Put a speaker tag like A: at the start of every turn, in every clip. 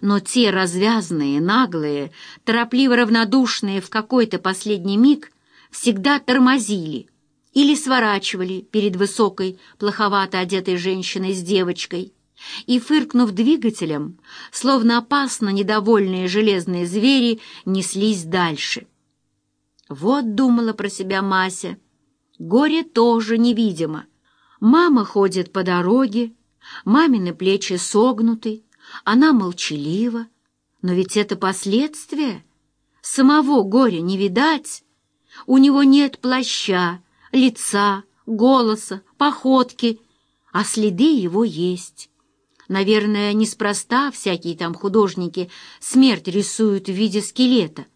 A: но те развязные, наглые, торопливо равнодушные в какой-то последний миг всегда тормозили или сворачивали перед высокой, плоховато одетой женщиной с девочкой, и, фыркнув двигателем, словно опасно недовольные железные звери неслись дальше. Вот думала про себя Мася. Горе тоже невидимо. Мама ходит по дороге, мамины плечи согнуты, она молчалива. Но ведь это последствия. Самого горя не видать. У него нет плаща, лица, голоса, походки, а следы его есть. Наверное, неспроста всякие там художники смерть рисуют в виде скелета,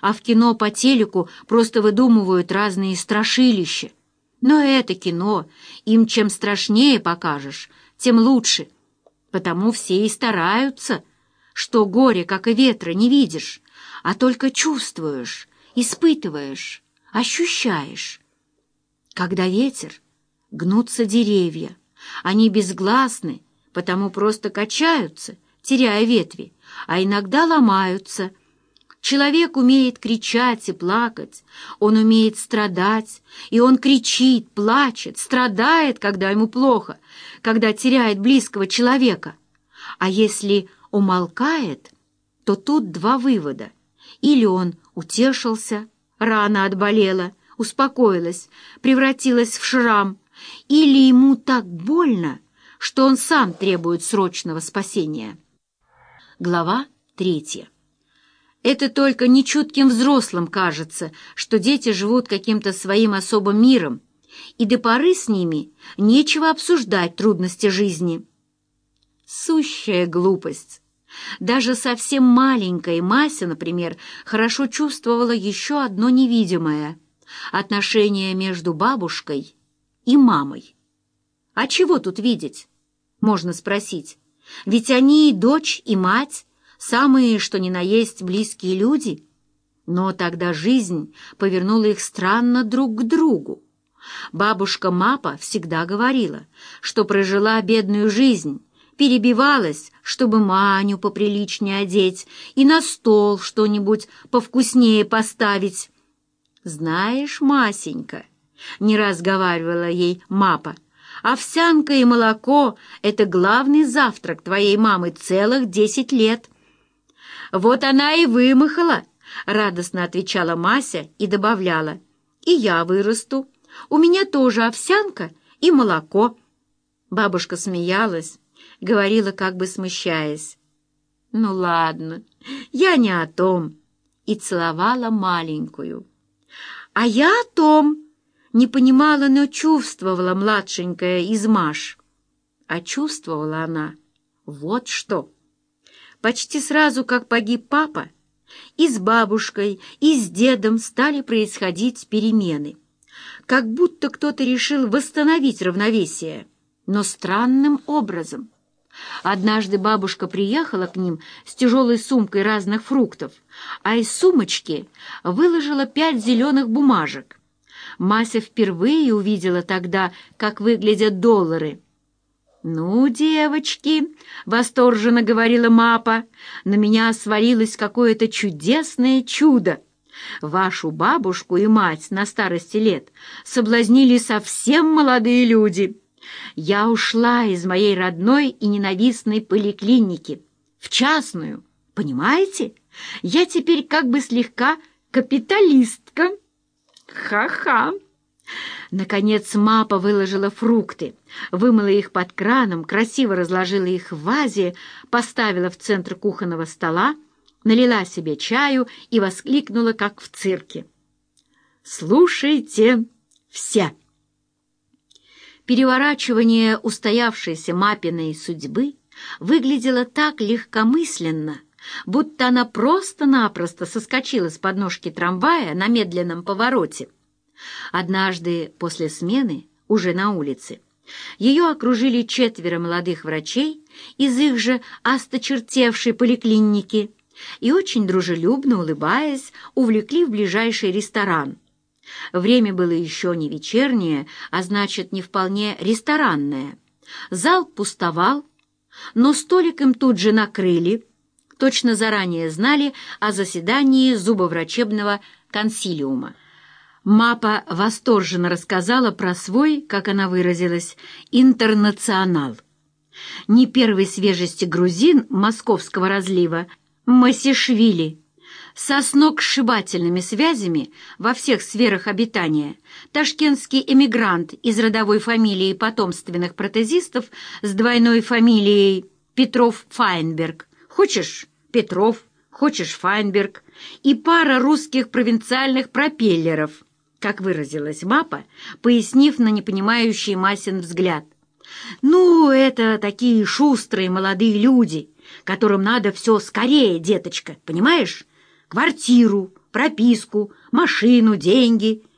A: а в кино по телеку просто выдумывают разные страшилища. Но это кино, им чем страшнее покажешь, тем лучше. Потому все и стараются, что горе, как и ветра, не видишь, а только чувствуешь, испытываешь, ощущаешь. Когда ветер, гнутся деревья, они безгласны, потому просто качаются, теряя ветви, а иногда ломаются. Человек умеет кричать и плакать, он умеет страдать, и он кричит, плачет, страдает, когда ему плохо, когда теряет близкого человека. А если умолкает, то тут два вывода. Или он утешился, рана отболела, успокоилась, превратилась в шрам, или ему так больно, что он сам требует срочного спасения. Глава третья. Это только нечутким взрослым кажется, что дети живут каким-то своим особым миром, и до поры с ними нечего обсуждать трудности жизни. Сущая глупость. Даже совсем маленькая Мася, например, хорошо чувствовала еще одно невидимое — отношение между бабушкой и мамой. А чего тут видеть? Можно спросить. Ведь они и дочь, и мать, самые, что ни на есть, близкие люди. Но тогда жизнь повернула их странно друг к другу. Бабушка Мапа всегда говорила, что прожила бедную жизнь, перебивалась, чтобы Маню поприличнее одеть и на стол что-нибудь повкуснее поставить. «Знаешь, Масенька», не раз говаривала ей Мапа. «Овсянка и молоко — это главный завтрак твоей мамы целых десять лет». «Вот она и вымахала», — радостно отвечала Мася и добавляла. «И я вырасту. У меня тоже овсянка и молоко». Бабушка смеялась, говорила, как бы смущаясь. «Ну ладно, я не о том», и целовала маленькую. «А я о том», не понимала, но чувствовала младшенькая измаш. А чувствовала она вот что. Почти сразу, как погиб папа, и с бабушкой, и с дедом стали происходить перемены. Как будто кто-то решил восстановить равновесие, но странным образом. Однажды бабушка приехала к ним с тяжелой сумкой разных фруктов, а из сумочки выложила пять зеленых бумажек. Мася впервые увидела тогда, как выглядят доллары. «Ну, девочки», — восторженно говорила Мапа, — «на меня свалилось какое-то чудесное чудо. Вашу бабушку и мать на старости лет соблазнили совсем молодые люди. Я ушла из моей родной и ненавистной поликлиники в частную, понимаете? Я теперь как бы слегка капиталистка». Ха-ха! Наконец Мапа выложила фрукты, вымыла их под краном, красиво разложила их в вазе, поставила в центр кухонного стола, налила себе чаю и воскликнула, как в цирке. «Слушайте все!» Переворачивание устоявшейся Мапиной судьбы выглядело так легкомысленно, будто она просто-напросто соскочила с подножки трамвая на медленном повороте. Однажды после смены, уже на улице, ее окружили четверо молодых врачей из их же осточертевшей поликлиники и, очень дружелюбно улыбаясь, увлекли в ближайший ресторан. Время было еще не вечернее, а значит, не вполне ресторанное. Зал пустовал, но столик им тут же накрыли, точно заранее знали о заседании зубоврачебного консилиума. Мапа восторженно рассказала про свой, как она выразилась, «интернационал». Не первой свежести грузин московского разлива Масишвили со сногсшибательными связями во всех сферах обитания, ташкентский эмигрант из родовой фамилии потомственных протезистов с двойной фамилией Петров-Файнберг. Хочешь Петров, хочешь Файнберг. И пара русских провинциальных пропеллеров, как выразилась Мапа, пояснив на непонимающий Масин взгляд. «Ну, это такие шустрые молодые люди, которым надо все скорее, деточка, понимаешь? Квартиру, прописку, машину, деньги —